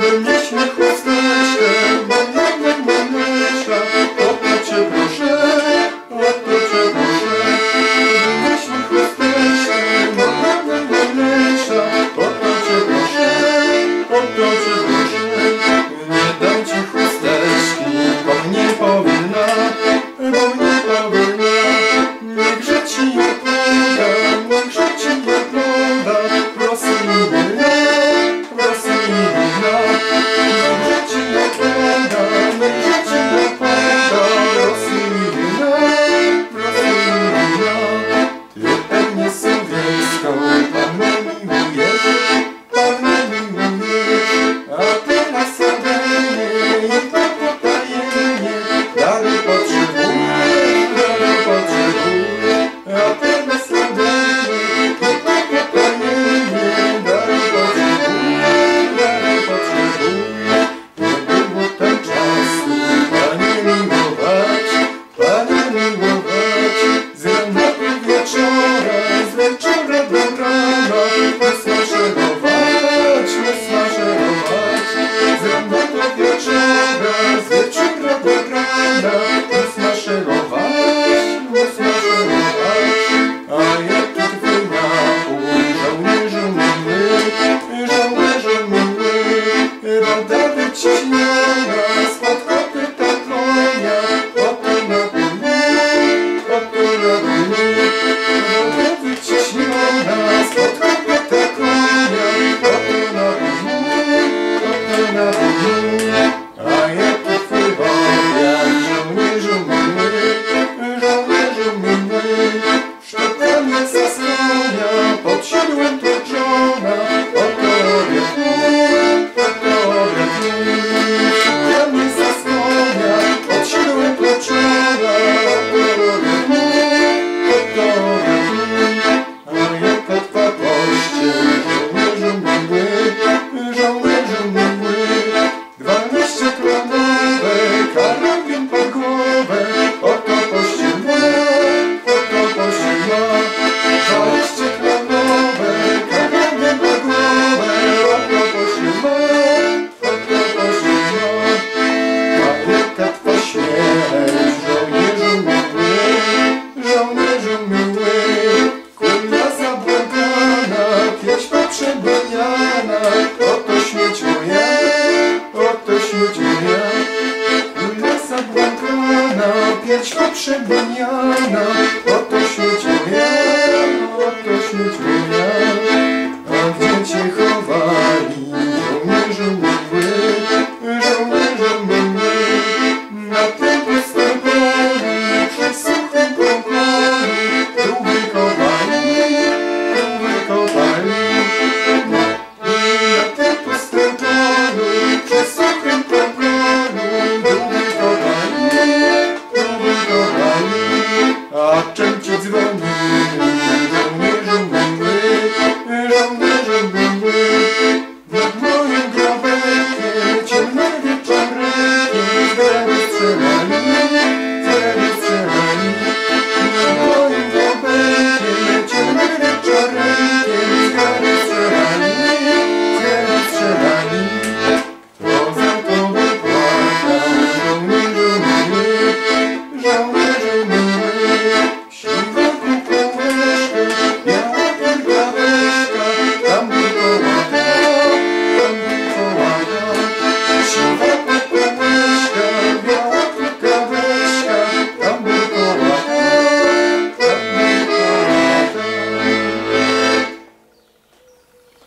Thank you. przemiana, oto się dzieje, oto się dzieje.